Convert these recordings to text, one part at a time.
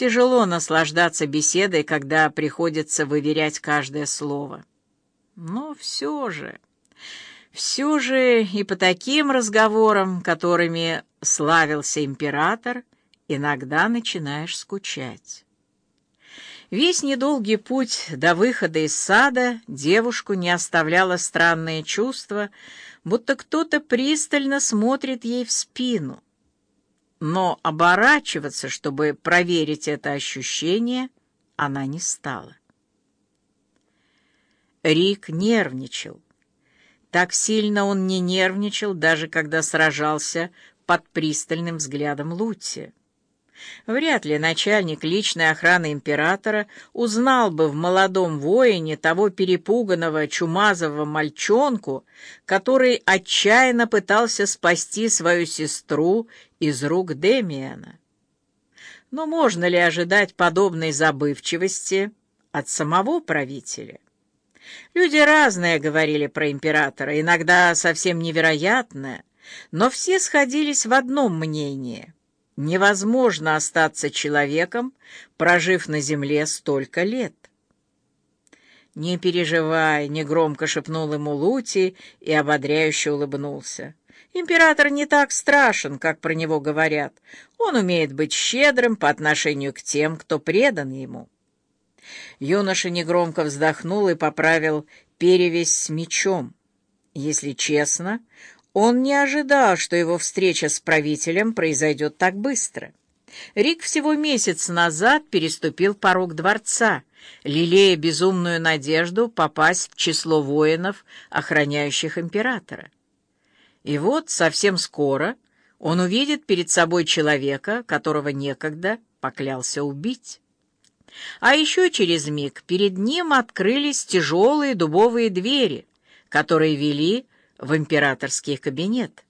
Тяжело наслаждаться беседой, когда приходится выверять каждое слово. Но все же, все же и по таким разговорам, которыми славился император, иногда начинаешь скучать. Весь недолгий путь до выхода из сада девушку не оставляло странное чувство, будто кто-то пристально смотрит ей в спину. Но оборачиваться, чтобы проверить это ощущение, она не стала. Рик нервничал. Так сильно он не нервничал, даже когда сражался под пристальным взглядом Лути. Вряд ли начальник личной охраны императора узнал бы в молодом воине того перепуганного чумазого мальчонку, который отчаянно пытался спасти свою сестру из рук Демиана. Но можно ли ожидать подобной забывчивости от самого правителя? Люди разные говорили про императора, иногда совсем невероятное, но все сходились в одном мнении. Невозможно остаться человеком, прожив на земле столько лет. «Не переживай», — негромко шепнул ему Лути и ободряюще улыбнулся. «Император не так страшен, как про него говорят. Он умеет быть щедрым по отношению к тем, кто предан ему». Юноша негромко вздохнул и поправил перевязь с мечом. Если честно, он не ожидал, что его встреча с правителем произойдет так быстро. Рик всего месяц назад переступил порог дворца, лелея безумную надежду попасть в число воинов, охраняющих императора. И вот совсем скоро он увидит перед собой человека, которого некогда поклялся убить. А еще через миг перед ним открылись тяжелые дубовые двери, которые вели в императорский кабинет.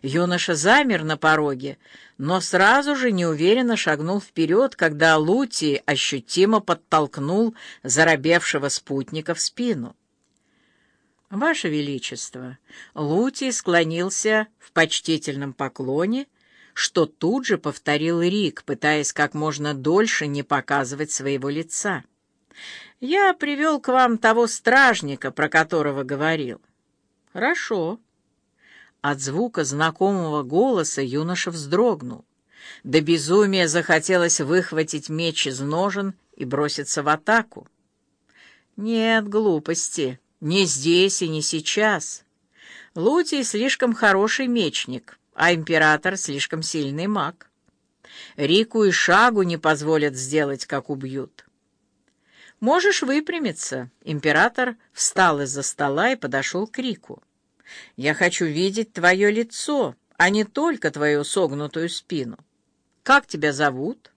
Юноша замер на пороге, но сразу же неуверенно шагнул вперед, когда Лути ощутимо подтолкнул заробевшего спутника в спину. «Ваше Величество!» Лути склонился в почтительном поклоне, что тут же повторил Рик, пытаясь как можно дольше не показывать своего лица. «Я привел к вам того стражника, про которого говорил». «Хорошо». От звука знакомого голоса юноша вздрогнул. До безумия захотелось выхватить меч из ножен и броситься в атаку. «Нет, глупости, не здесь и не сейчас. Лутий слишком хороший мечник» а император слишком сильный маг. Рику и шагу не позволят сделать, как убьют. «Можешь выпрямиться». Император встал из-за стола и подошел к Рику. «Я хочу видеть твое лицо, а не только твою согнутую спину. Как тебя зовут?»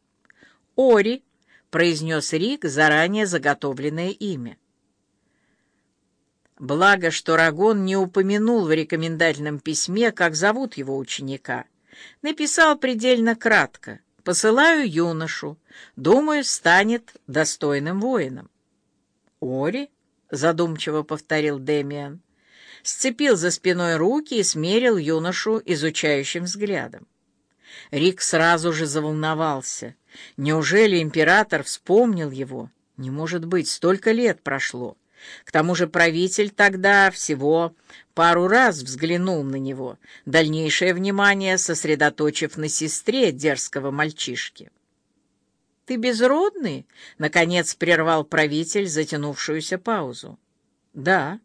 «Ори», — произнес Рик заранее заготовленное имя. Благо, что Рагон не упомянул в рекомендательном письме, как зовут его ученика. Написал предельно кратко. «Посылаю юношу. Думаю, станет достойным воином». «Ори?» — задумчиво повторил Демиан. Сцепил за спиной руки и смерил юношу изучающим взглядом. Рик сразу же заволновался. Неужели император вспомнил его? Не может быть, столько лет прошло. К тому же правитель тогда всего пару раз взглянул на него, дальнейшее внимание сосредоточив на сестре дерзкого мальчишки. «Ты безродный?» — наконец прервал правитель затянувшуюся паузу. «Да».